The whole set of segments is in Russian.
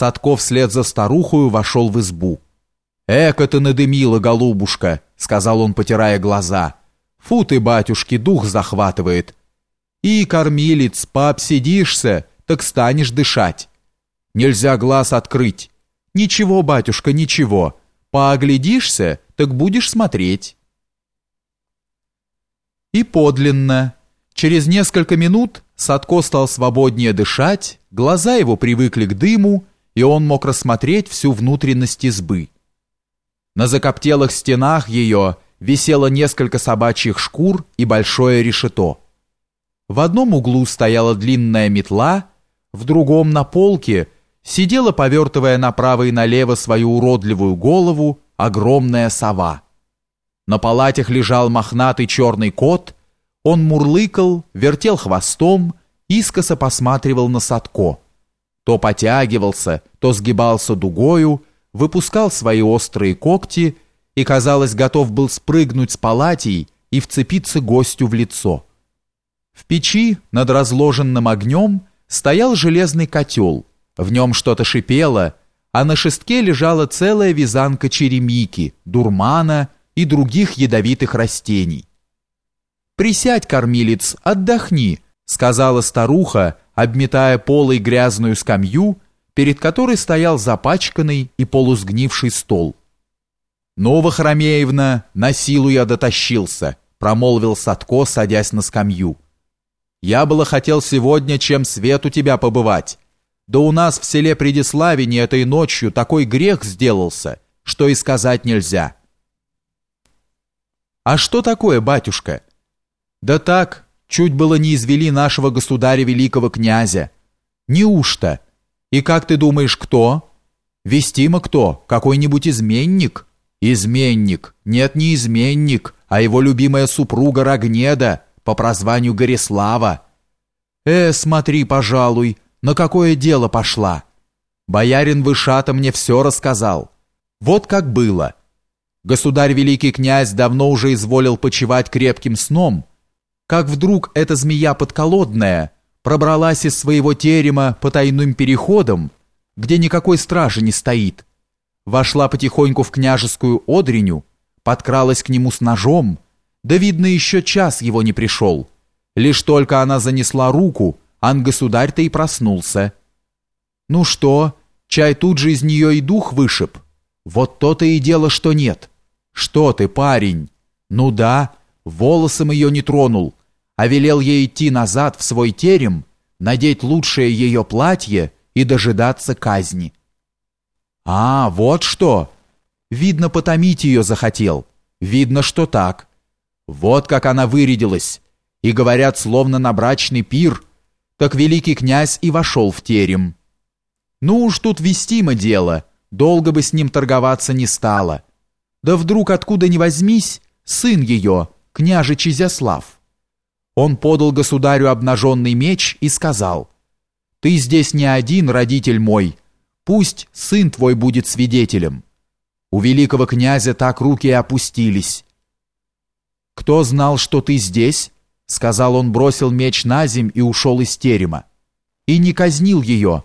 Садков вслед за старухою вошел в избу. «Эка ты надымила, голубушка!» — сказал он, потирая глаза. «Фу ты, батюшки, дух захватывает!» «И, кормилец, пообсидишься, так станешь дышать!» «Нельзя глаз открыть!» «Ничего, батюшка, ничего!» Пооглядишься, так будешь смотреть. И подлинно. Через несколько минут Садко стал свободнее дышать, глаза его привыкли к дыму, и он мог рассмотреть всю внутренность избы. На закоптелых стенах ее висело несколько собачьих шкур и большое решето. В одном углу стояла длинная метла, в другом на полке – сидела, повертывая направо и налево свою уродливую голову, огромная сова. На палатях лежал мохнатый черный кот, он мурлыкал, вертел хвостом, искоса посматривал на Садко. То потягивался, то сгибался дугою, выпускал свои острые когти и, казалось, готов был спрыгнуть с палатей и вцепиться гостю в лицо. В печи над разложенным огнем стоял железный котел – в нем что-то шипело, а на шестке лежала целая вязанка черемики, дурмана и других ядовитых растений. «Присядь, кормилец, отдохни», — сказала старуха, обметая полой грязную скамью, перед которой стоял запачканный и полусгнивший стол. «Ну, Вахромеевна, на силу я дотащился», — промолвил Садко, садясь на скамью. «Я было хотел сегодня, чем свет у тебя побывать, да у нас в селе Предиславине этой ночью такой грех сделался, что и сказать нельзя. А что такое, батюшка? Да так, чуть было не извели нашего государя великого князя. Неужто? И как ты думаешь, кто? Вестимо кто? Какой-нибудь изменник? Изменник. Нет, не изменник, а его любимая супруга Рогнеда по прозванию Горислава. Э, смотри, пожалуй, на какое дело пошла? Боярин Вышата мне все рассказал. Вот как было. Государь великий князь давно уже изволил почивать крепким сном, как вдруг эта змея подколодная пробралась из своего терема по тайным переходам, где никакой стражи не стоит, вошла потихоньку в княжескую одреню, подкралась к нему с ножом, да, видно, еще час его не пришел. Лишь только она занесла руку, ан-государь-то и проснулся. Ну что, чай тут же из нее и дух вышиб? Вот то-то и дело, что нет. Что ты, парень? Ну да, волосом ее не тронул, а велел ей идти назад в свой терем, надеть лучшее ее платье и дожидаться казни. А, вот что! Видно, потомить ее захотел. Видно, что так. Вот как она вырядилась. И говорят, словно на брачный пир – так великий князь и вошел в терем. Ну уж тут вестимо дело, долго бы с ним торговаться не стало. Да вдруг откуда ни возьмись, сын ее, княжич Изяслав. Он подал государю обнаженный меч и сказал, «Ты здесь не один, родитель мой, пусть сын твой будет свидетелем». У великого князя так руки опустились. «Кто знал, что ты здесь?» сказал он, бросил меч на земь и ушел из терема. И не казнил ее.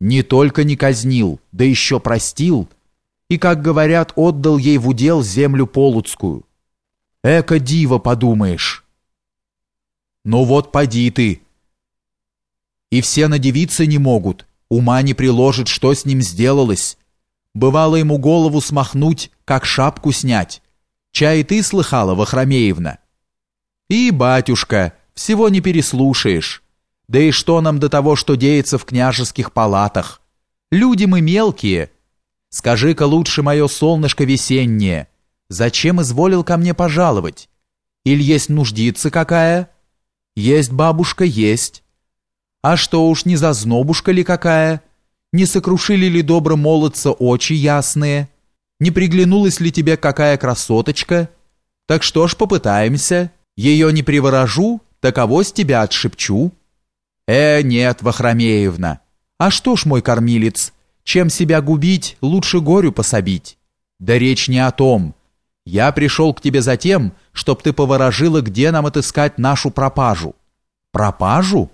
Не только не казнил, да еще простил. И, как говорят, отдал ей в удел землю полуцкую. Эко диво, подумаешь. Ну вот поди ты. И все надевиться не могут, ума не приложит, что с ним сделалось. Бывало ему голову смахнуть, как шапку снять. Чай ты слыхала, Вахромеевна? И, батюшка, всего не переслушаешь. Да и что нам до того, что деется в княжеских палатах? Люди мы мелкие. Скажи-ка лучше мое солнышко весеннее, зачем изволил ко мне пожаловать? Или есть нуждица какая? Есть бабушка, есть. А что уж не зазнобушка ли какая? Не сокрушили ли добро молодца очи ясные? Не приглянулась ли тебе какая красоточка? Так что ж, попытаемся». Ее не приворожу, таково с тебя отшепчу. Э, нет, Вахромеевна. А что ж, мой кормилец, чем себя губить, лучше горю пособить. Да речь не о том. Я пришел к тебе за тем, чтоб ты поворожила, где нам отыскать нашу пропажу. Пропажу?